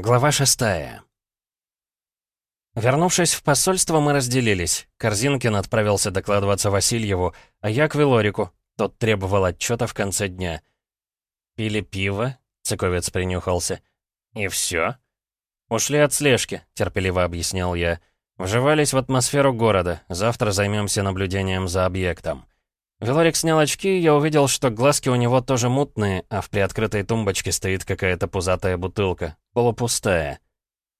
Глава шестая. Вернувшись в посольство, мы разделились. Корзинкин отправился докладываться Васильеву, а я к Велорику. Тот требовал отчета в конце дня. «Пили пиво?» — цыковец принюхался. «И все?» «Ушли от слежки», — терпеливо объяснил я. «Вживались в атмосферу города. Завтра займемся наблюдением за объектом». Велорик снял очки, и я увидел, что глазки у него тоже мутные, а в приоткрытой тумбочке стоит какая-то пузатая бутылка, полупустая.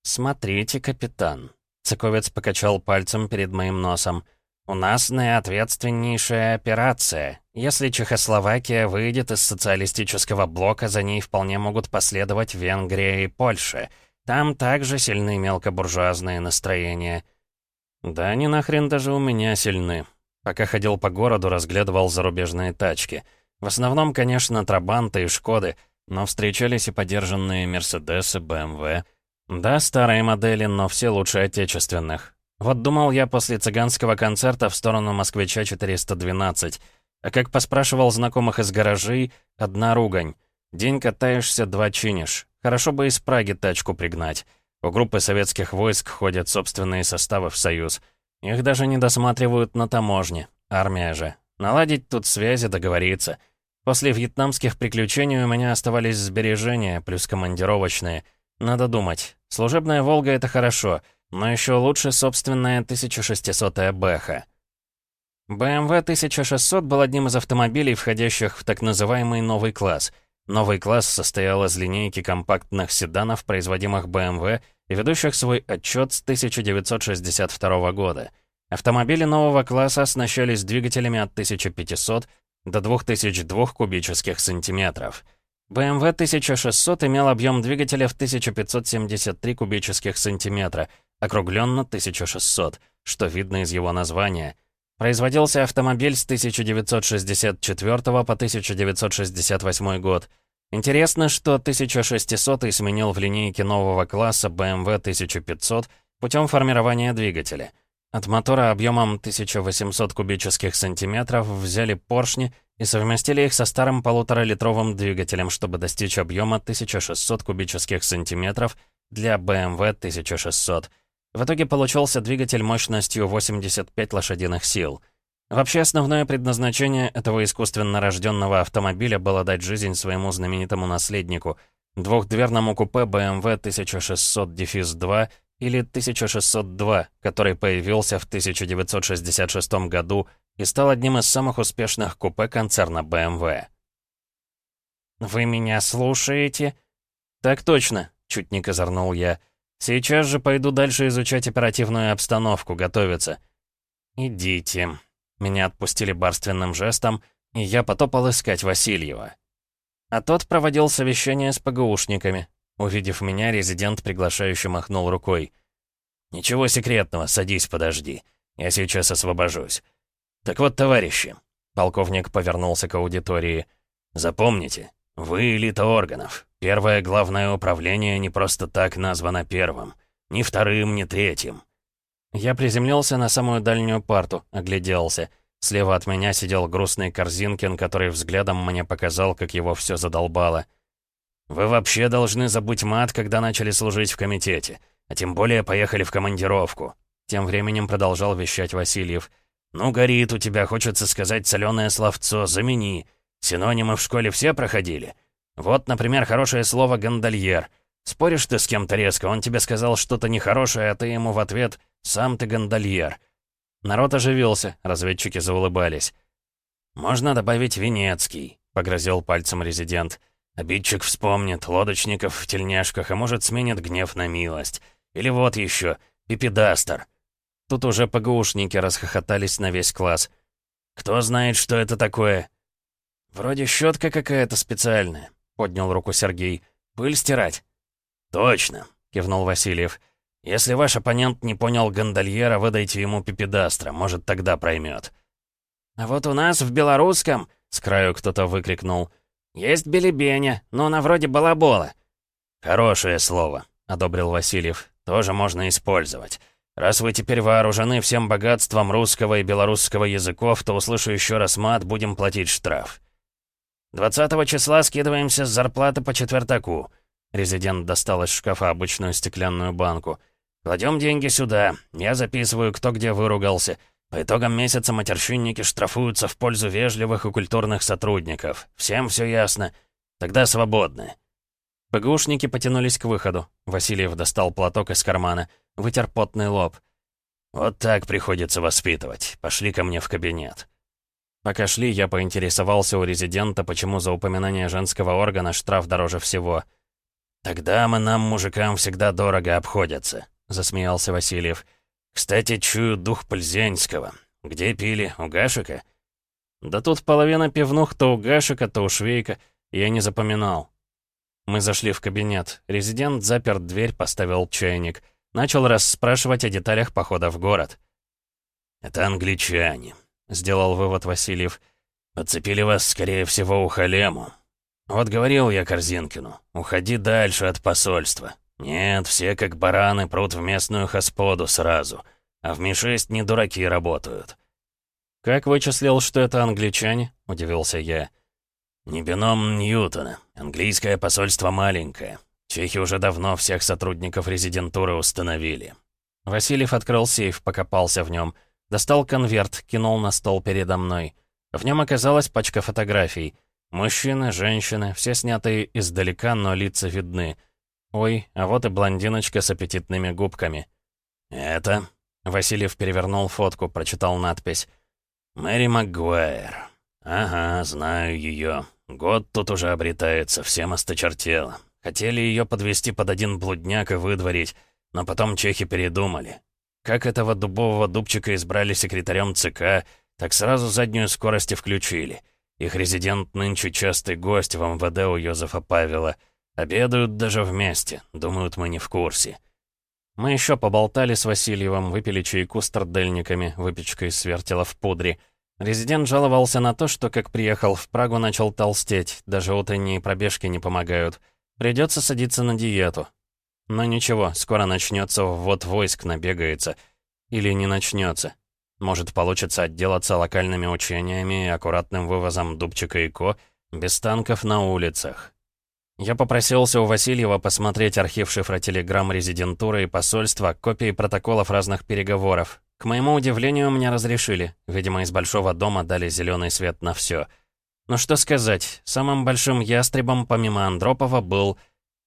«Смотрите, капитан». Цыковец покачал пальцем перед моим носом. «У нас наиответственнейшая операция. Если Чехословакия выйдет из социалистического блока, за ней вполне могут последовать Венгрия и Польша. Там также сильны мелкобуржуазные настроения». «Да они нахрен даже у меня сильны», Пока ходил по городу, разглядывал зарубежные тачки. В основном, конечно, Трабанты и Шкоды, но встречались и подержанные Мерседесы, БМВ. Да, старые модели, но все лучше отечественных. Вот думал я после цыганского концерта в сторону «Москвича-412». А как поспрашивал знакомых из гаражей, одна ругань. День катаешься, два чинишь. Хорошо бы из Праги тачку пригнать. У группы советских войск ходят собственные составы в Союз. Их даже не досматривают на таможне. Армия же. Наладить тут связи, договориться. После вьетнамских приключений у меня оставались сбережения, плюс командировочные. Надо думать. Служебная «Волга» — это хорошо, но еще лучше собственная 1600-я «Бэха». BMW 1600 был одним из автомобилей, входящих в так называемый новый класс. Новый класс состоял из линейки компактных седанов, производимых BMW и ведущих свой отчет с 1962 года. Автомобили нового класса оснащались двигателями от 1500 до 2002 кубических сантиметров. BMW 1600 имел объем двигателя в 1573 кубических сантиметра, округленно 1600, что видно из его названия. Производился автомобиль с 1964 по 1968 год. Интересно, что 1600 сменил в линейке нового класса BMW 1500 путем формирования двигателя. От мотора объемом 1800 кубических сантиметров взяли поршни и совместили их со старым полуторалитровым двигателем, чтобы достичь объема 1600 кубических сантиметров для BMW 1600. В итоге получился двигатель мощностью 85 лошадиных сил — Вообще, основное предназначение этого искусственно рожденного автомобиля было дать жизнь своему знаменитому наследнику — двухдверному купе BMW 1600-2 или 1602, который появился в 1966 году и стал одним из самых успешных купе концерна BMW. «Вы меня слушаете?» «Так точно», — чуть не козырнул я. «Сейчас же пойду дальше изучать оперативную обстановку, готовиться». «Идите», меня отпустили барственным жестом, и я потопал искать Васильева. А тот проводил совещание с ПГУшниками. Увидев меня, резидент приглашающе махнул рукой. «Ничего секретного, садись, подожди. Я сейчас освобожусь. Так вот, товарищи», — полковник повернулся к аудитории, «запомните, вы элита органов. Первое главное управление не просто так названо первым. Ни вторым, ни третьим. Я приземлился на самую дальнюю парту, огляделся. Слева от меня сидел грустный Корзинкин, который взглядом мне показал, как его все задолбало. «Вы вообще должны забыть мат, когда начали служить в комитете, а тем более поехали в командировку», тем временем продолжал вещать Васильев. «Ну, горит у тебя, хочется сказать соленое словцо, замени. Синонимы в школе все проходили. Вот, например, хорошее слово «гондольер». Споришь ты с кем-то резко, он тебе сказал что-то нехорошее, а ты ему в ответ «Сам ты гондольер». Народ оживился, разведчики заулыбались. «Можно добавить Венецкий», — погрозил пальцем резидент. «Обидчик вспомнит, лодочников в тельняшках, а может, сменит гнев на милость. Или вот еще, Пипедастер». Тут уже ПГУшники расхохотались на весь класс. «Кто знает, что это такое?» «Вроде щетка какая-то специальная», — поднял руку Сергей. «Пыль стирать?» «Точно», — кивнул Васильев. «Если ваш оппонент не понял гондольера, выдайте ему пипедастра, может, тогда проймет». «А вот у нас в белорусском», — с краю кто-то выкрикнул, «есть белебеня, но она вроде балабола». «Хорошее слово», — одобрил Васильев. «Тоже можно использовать. Раз вы теперь вооружены всем богатством русского и белорусского языков, то услышу еще раз мат, будем платить штраф». «20 числа скидываемся с зарплаты по четвертаку», Резидент достал из шкафа обычную стеклянную банку. «Кладем деньги сюда. Я записываю, кто где выругался. По итогам месяца матерщинники штрафуются в пользу вежливых и культурных сотрудников. Всем все ясно. Тогда свободны». ПГУшники потянулись к выходу. Васильев достал платок из кармана, вытер потный лоб. «Вот так приходится воспитывать. Пошли ко мне в кабинет». Пока шли, я поинтересовался у резидента, почему за упоминание женского органа штраф дороже всего. «Тогда мы нам, мужикам, всегда дорого обходятся», — засмеялся Васильев. «Кстати, чую дух Пользянского. Где пили? У Гашика?» «Да тут половина пивнух то у Гашика, то у Швейка. Я не запоминал». Мы зашли в кабинет. Резидент запер дверь, поставил чайник. Начал расспрашивать о деталях похода в город. «Это англичане», — сделал вывод Васильев. «Подцепили вас, скорее всего, у Халему. Вот говорил я Корзинкину, уходи дальше от посольства. Нет, все как бараны прут в местную хосподу сразу, а в Ми-6 не дураки работают». «Как вычислил, что это англичане?» — удивился я. «Не бином Ньютона. Английское посольство маленькое. Чехи уже давно всех сотрудников резидентуры установили». Васильев открыл сейф, покопался в нем. Достал конверт, кинул на стол передо мной. В нем оказалась пачка фотографий. Мужчины, женщины, все снятые издалека, но лица видны. Ой, а вот и блондиночка с аппетитными губками. «Это?» Васильев перевернул фотку, прочитал надпись. «Мэри Магуайр. Ага, знаю ее. Год тут уже обретается, всем осточертело. Хотели ее подвести под один блудняк и выдворить, но потом чехи передумали. Как этого дубового дубчика избрали секретарем ЦК, так сразу заднюю скорость и включили. Их резидент нынче частый гость в МВД у Йозефа Павела. Обедают даже вместе, думают, мы не в курсе. Мы еще поболтали с Васильевым, выпили чайку с тардельниками, выпечкой свертела в пудре — Резидент жаловался на то, что как приехал в Прагу, начал толстеть, даже утренние пробежки не помогают. Придется садиться на диету. Но ничего, скоро начнется ввод войск, набегается. Или не начнется. Может, получится отделаться локальными учениями и аккуратным вывозом Дубчика и Ко без танков на улицах. Я попросился у Васильева посмотреть архив шифротелеграмм резидентуры и посольства, копии протоколов разных переговоров. К моему удивлению, мне разрешили. Видимо, из Большого дома дали зеленый свет на все. Но что сказать, самым большим ястребом помимо Андропова был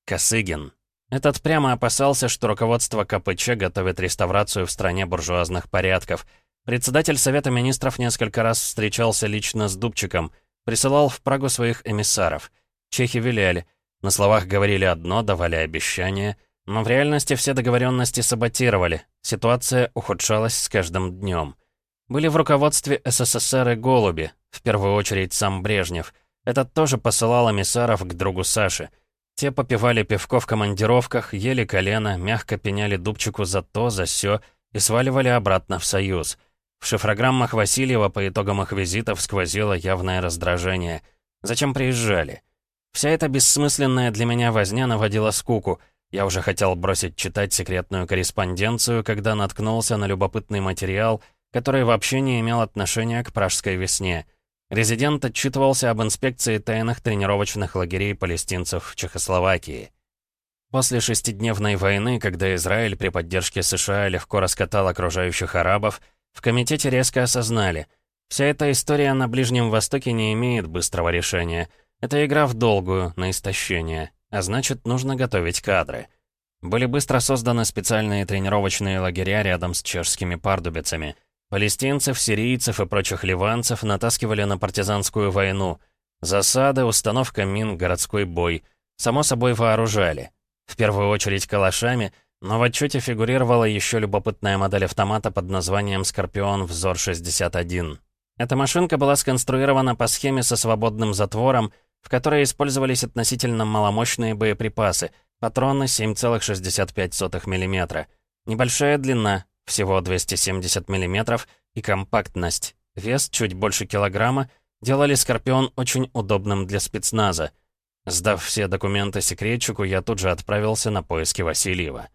Косыгин. Этот прямо опасался, что руководство КПЧ готовит реставрацию в стране буржуазных порядков. Председатель Совета Министров несколько раз встречался лично с Дубчиком, присылал в Прагу своих эмиссаров. Чехи виляли. На словах говорили одно, давали обещания — но в реальности все договоренности саботировали. Ситуация ухудшалась с каждым днем. Были в руководстве СССР и голуби, в первую очередь сам Брежнев. Этот тоже посылал эмиссаров к другу Саши. Те попивали пивко в командировках, ели колено, мягко пеняли Дубчику за то, за сё и сваливали обратно в Союз. В шифрограммах Васильева по итогам их визитов сквозило явное раздражение. Зачем приезжали? Вся эта бессмысленная для меня возня наводила скуку — я уже хотел бросить читать секретную корреспонденцию, когда наткнулся на любопытный материал, который вообще не имел отношения к пражской весне. Резидент отчитывался об инспекции тайных тренировочных лагерей палестинцев в Чехословакии. После шестидневной войны, когда Израиль при поддержке США легко раскатал окружающих арабов, в комитете резко осознали, вся эта история на Ближнем Востоке не имеет быстрого решения. Это игра в долгую, на истощение а значит, нужно готовить кадры. Были быстро созданы специальные тренировочные лагеря рядом с чешскими пардубицами. Палестинцев, сирийцев и прочих ливанцев натаскивали на партизанскую войну. Засады, установка мин, городской бой. Само собой вооружали. В первую очередь калашами, но в отчете фигурировала еще любопытная модель автомата под названием «Скорпион Взор-61». Эта машинка была сконструирована по схеме со свободным затвором, в которой использовались относительно маломощные боеприпасы, патроны 7,65 мм. Небольшая длина, всего 270 мм, и компактность, вес чуть больше килограмма, делали «Скорпион» очень удобным для спецназа. Сдав все документы секретчику, я тут же отправился на поиски Васильева.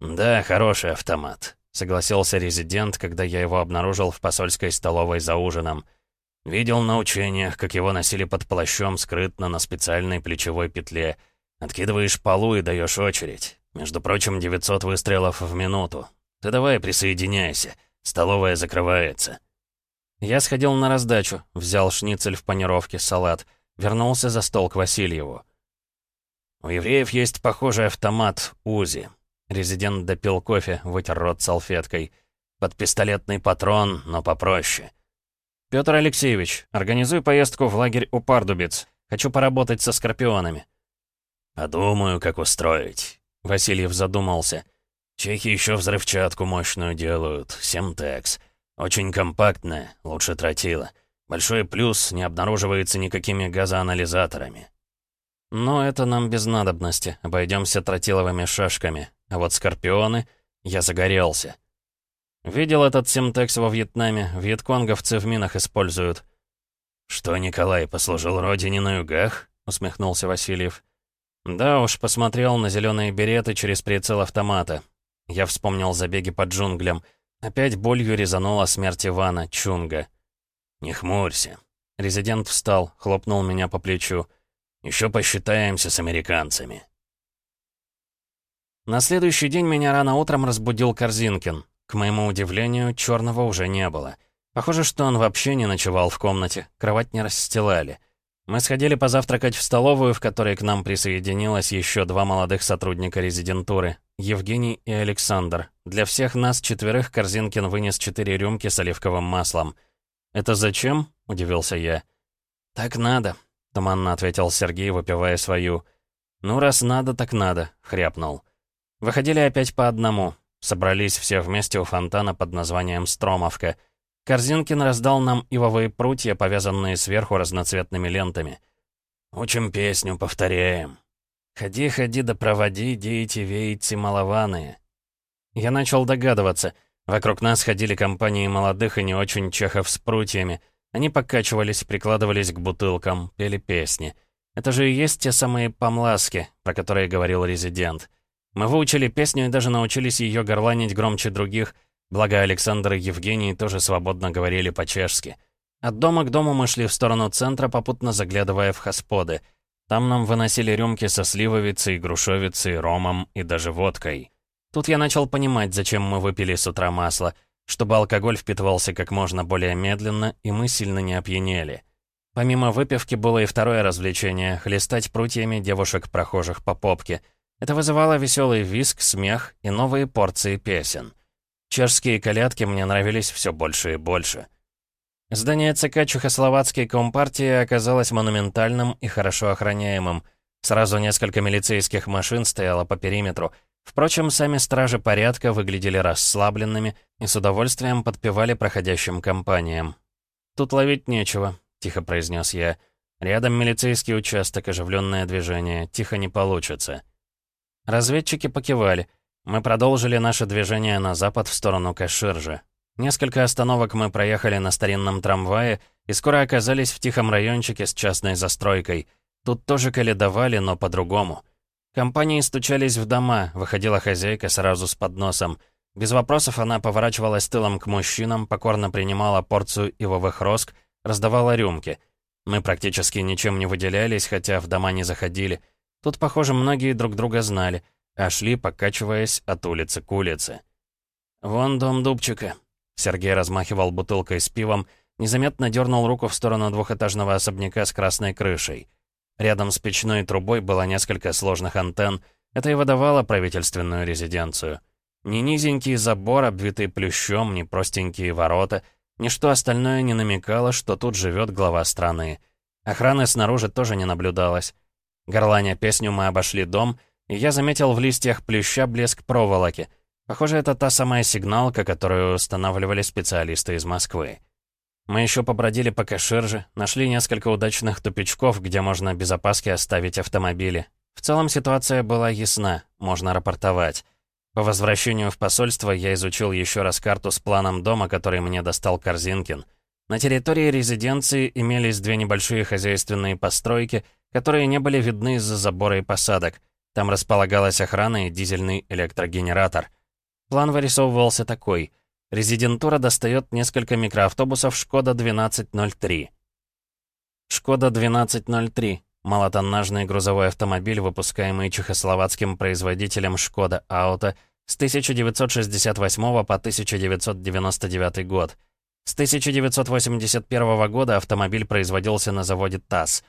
«Да, хороший автомат», — согласился резидент, когда я его обнаружил в посольской столовой за ужином — Видел на учениях, как его носили под плащом скрытно на специальной плечевой петле. Откидываешь полу и даешь очередь. Между прочим, 900 выстрелов в минуту. Ты давай присоединяйся. Столовая закрывается. Я сходил на раздачу, взял шницель в панировке, салат. Вернулся за стол к Васильеву. У евреев есть похожий автомат УЗИ. Резидент допил кофе, вытер рот салфеткой. Под пистолетный патрон, но попроще. «Пётр Алексеевич, организуй поездку в лагерь у Пардубец. Хочу поработать со скорпионами». «Подумаю, как устроить». Васильев задумался. «Чехи еще взрывчатку мощную делают, Семтекс. Очень компактная, лучше тротила. Большой плюс, не обнаруживается никакими газоанализаторами». «Но это нам без надобности, обойдемся тротиловыми шашками. А вот скорпионы... Я загорелся». Видел этот Семтекс во Вьетнаме, вьетконговцы в минах используют. «Что, Николай, послужил родине на югах?» — усмехнулся Васильев. «Да уж, посмотрел на зеленые береты через прицел автомата. Я вспомнил забеги по джунглям. Опять болью резанула смерть Ивана, Чунга. «Не хмурься». Резидент встал, хлопнул меня по плечу. «Еще посчитаемся с американцами». На следующий день меня рано утром разбудил Корзинкин. К моему удивлению, черного уже не было. Похоже, что он вообще не ночевал в комнате, кровать не расстилали. Мы сходили позавтракать в столовую, в которой к нам присоединилось еще два молодых сотрудника резидентуры, Евгений и Александр. Для всех нас четверых Корзинкин вынес четыре рюмки с оливковым маслом. «Это зачем?» — удивился я. «Так надо», — туманно ответил Сергей, выпивая свою. «Ну, раз надо, так надо», — хряпнул. Выходили опять по одному. Собрались все вместе у фонтана под названием «Стромовка». Корзинкин раздал нам ивовые прутья, повязанные сверху разноцветными лентами. «Учим песню, повторяем». «Ходи, ходи, да проводи, дейте, вейте, малованные». Я начал догадываться. Вокруг нас ходили компании молодых и не очень чехов с прутьями. Они покачивались, прикладывались к бутылкам, пели песни. Это же и есть те самые помласки, про которые говорил резидент. Мы выучили песню и даже научились ее горланить громче других, благо Александр и Евгений тоже свободно говорили по-чешски. От дома к дому мы шли в сторону центра, попутно заглядывая в хосподы. Там нам выносили рюмки со сливовицей, грушовицей, ромом и даже водкой. Тут я начал понимать, зачем мы выпили с утра масло, чтобы алкоголь впитывался как можно более медленно, и мы сильно не опьянели. Помимо выпивки было и второе развлечение — хлестать прутьями девушек-прохожих по попке — это вызывало веселый виск, смех и новые порции песен. Чешские колядки мне нравились все больше и больше. Здание ЦК Чехословацкой Компартии оказалось монументальным и хорошо охраняемым. Сразу несколько милицейских машин стояло по периметру. Впрочем, сами стражи порядка выглядели расслабленными и с удовольствием подпевали проходящим компаниям. «Тут ловить нечего», — тихо произнес я. «Рядом милицейский участок, оживленное движение. Тихо не получится». Разведчики покивали. Мы продолжили наше движение на запад в сторону Каширжа. Несколько остановок мы проехали на старинном трамвае и скоро оказались в тихом райончике с частной застройкой. Тут тоже каледовали, но по-другому. Компании стучались в дома, выходила хозяйка сразу с подносом. Без вопросов она поворачивалась тылом к мужчинам, покорно принимала порцию ивовых роск, раздавала рюмки. Мы практически ничем не выделялись, хотя в дома не заходили. Тут, похоже, многие друг друга знали, а шли, покачиваясь от улицы к улице. «Вон дом Дубчика». Сергей размахивал бутылкой с пивом, незаметно дернул руку в сторону двухэтажного особняка с красной крышей. Рядом с печной трубой было несколько сложных антенн, это и выдавало правительственную резиденцию. Ни низенький забор, обвитый плющом, ни простенькие ворота, ничто остальное не намекало, что тут живет глава страны. Охраны снаружи тоже не наблюдалось. Горланя песню мы обошли дом, и я заметил в листьях плюща блеск проволоки. Похоже, это та самая сигналка, которую устанавливали специалисты из Москвы. Мы еще побродили по Каширже, нашли несколько удачных тупичков, где можно без опаски оставить автомобили. В целом ситуация была ясна, можно рапортовать. По возвращению в посольство я изучил еще раз карту с планом дома, который мне достал Корзинкин. На территории резиденции имелись две небольшие хозяйственные постройки — которые не были видны из-за забора и посадок. Там располагалась охрана и дизельный электрогенератор. План вырисовывался такой. Резидентура достает несколько микроавтобусов «Шкода 1203». «Шкода 1203» — малотоннажный грузовой автомобиль, выпускаемый чехословацким производителем «Шкода Ауто» с 1968 по 1999 год. С 1981 года автомобиль производился на заводе ТАСС.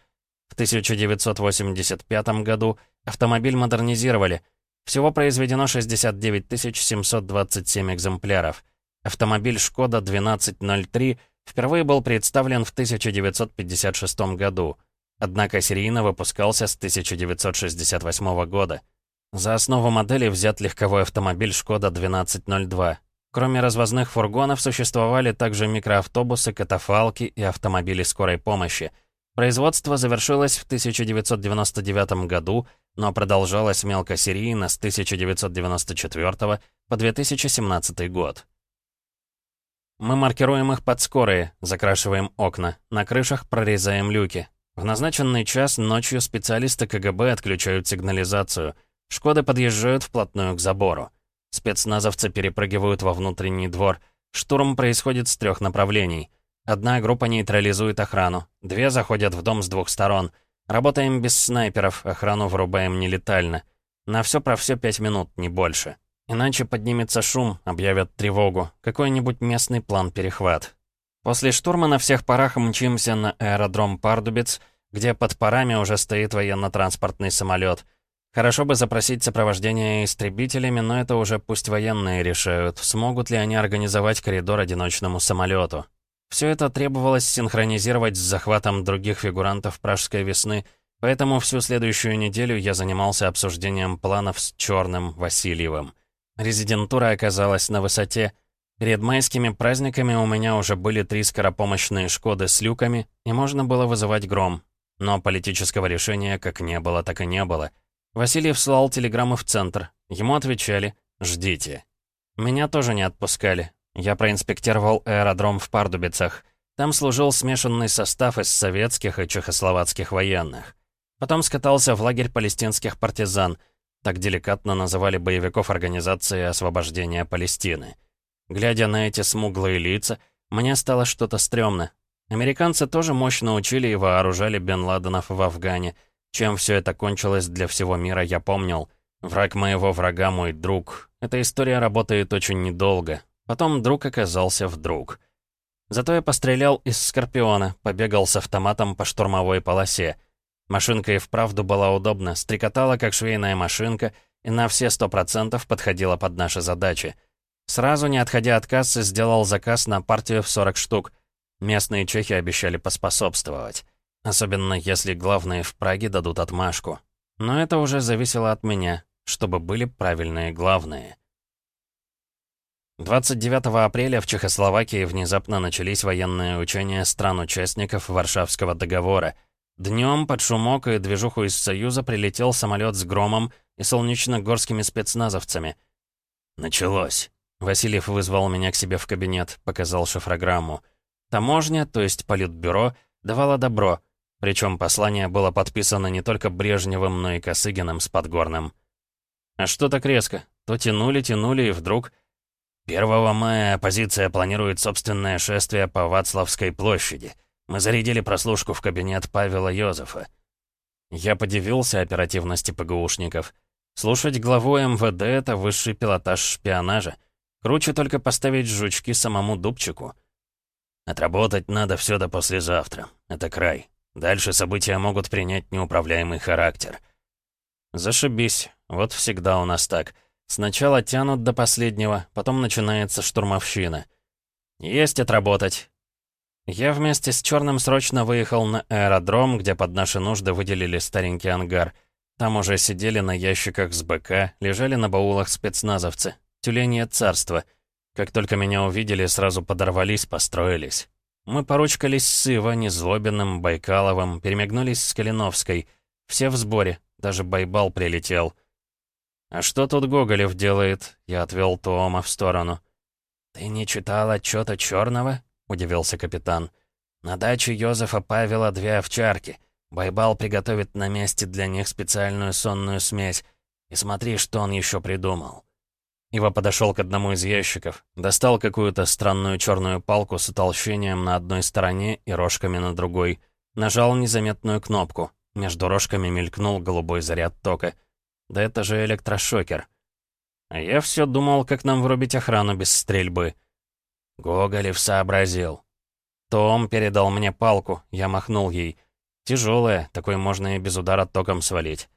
В 1985 году автомобиль модернизировали. Всего произведено 69 727 экземпляров. Автомобиль «Шкода 1203» впервые был представлен в 1956 году. Однако серийно выпускался с 1968 года. За основу модели взят легковой автомобиль «Шкода 1202». Кроме развозных фургонов существовали также микроавтобусы, катафалки и автомобили скорой помощи. Производство завершилось в 1999 году, но продолжалось мелкосерийно с 1994 по 2017 год. Мы маркируем их под скорые, закрашиваем окна, на крышах прорезаем люки. В назначенный час ночью специалисты КГБ отключают сигнализацию. «Шкоды» подъезжают вплотную к забору. Спецназовцы перепрыгивают во внутренний двор. Штурм происходит с трех направлений. Одна группа нейтрализует охрану, две заходят в дом с двух сторон. Работаем без снайперов, охрану вырубаем нелетально. На все про все пять минут, не больше. Иначе поднимется шум, объявят тревогу, какой-нибудь местный план-перехват. После штурма на всех парах мчимся на аэродром Пардубец, где под парами уже стоит военно-транспортный самолет — Хорошо бы запросить сопровождение истребителями, но это уже пусть военные решают, смогут ли они организовать коридор одиночному самолету. Все это требовалось синхронизировать с захватом других фигурантов «Пражской весны», поэтому всю следующую неделю я занимался обсуждением планов с Черным Васильевым. Резидентура оказалась на высоте. Перед майскими праздниками у меня уже были три скоропомощные «Шкоды» с люками, и можно было вызывать гром. Но политического решения как не было, так и не было — Васильев слал телеграммы в центр. Ему отвечали «Ждите». Меня тоже не отпускали. Я проинспектировал аэродром в Пардубицах. Там служил смешанный состав из советских и чехословацких военных. Потом скатался в лагерь палестинских партизан. Так деликатно называли боевиков Организации освобождения Палестины. Глядя на эти смуглые лица, мне стало что-то стрёмно. Американцы тоже мощно учили и вооружали Бен Ладенов в Афгане — чем все это кончилось для всего мира, я помнил. Враг моего врага — мой друг. Эта история работает очень недолго. Потом друг оказался вдруг. Зато я пострелял из Скорпиона, побегал с автоматом по штурмовой полосе. Машинка и вправду была удобна, стрекотала как швейная машинка и на все сто процентов подходила под наши задачи. Сразу, не отходя от кассы, сделал заказ на партию в 40 штук. Местные чехи обещали поспособствовать. Особенно если главные в Праге дадут отмашку. Но это уже зависело от меня, чтобы были правильные главные. 29 апреля в Чехословакии внезапно начались военные учения стран-участников Варшавского договора. Днем под шумок и движуху из Союза прилетел самолет с громом и солнечно-горскими спецназовцами. «Началось». Васильев вызвал меня к себе в кабинет, показал шифрограмму. Таможня, то есть политбюро, давала добро — причем послание было подписано не только Брежневым, но и Косыгиным с Подгорным. А что так резко? То тянули, тянули, и вдруг... 1 мая оппозиция планирует собственное шествие по Вацлавской площади. Мы зарядили прослушку в кабинет Павела Йозефа. Я подивился оперативности ПГУшников. Слушать главу МВД — это высший пилотаж шпионажа. Круче только поставить жучки самому Дубчику. Отработать надо все до послезавтра. Это край. Дальше события могут принять неуправляемый характер. Зашибись. Вот всегда у нас так. Сначала тянут до последнего, потом начинается штурмовщина. Есть отработать. Я вместе с Черным срочно выехал на аэродром, где под наши нужды выделили старенький ангар. Там уже сидели на ящиках с БК, лежали на баулах спецназовцы. Тюленье царство. Как только меня увидели, сразу подорвались, построились. Мы поручкались с Ива, Незлобиным, Байкаловым, перемигнулись с Калиновской. Все в сборе, даже Байбал прилетел. «А что тут Гоголев делает?» Я отвел Тоома в сторону. «Ты не читал отчета Черного?» — удивился капитан. «На даче Йозефа Павела две овчарки. Байбал приготовит на месте для них специальную сонную смесь. И смотри, что он еще придумал». Ива подошел к одному из ящиков, достал какую-то странную черную палку с утолщением на одной стороне и рожками на другой, нажал незаметную кнопку. Между рожками мелькнул голубой заряд тока. Да это же электрошокер. Я все думал, как нам врубить охрану без стрельбы. Гоголев сообразил. Том передал мне палку, я махнул ей. Тяжелая, такой можно и без удара током свалить.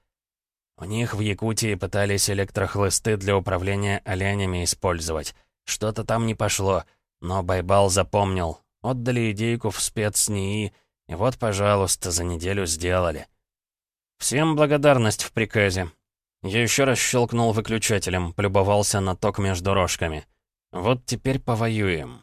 У них в Якутии пытались электрохлысты для управления оленями использовать. Что-то там не пошло, но Байбал запомнил. Отдали идейку в спецнии, и вот, пожалуйста, за неделю сделали. Всем благодарность в приказе. Я еще раз щелкнул выключателем, полюбовался на ток между рожками. Вот теперь повоюем.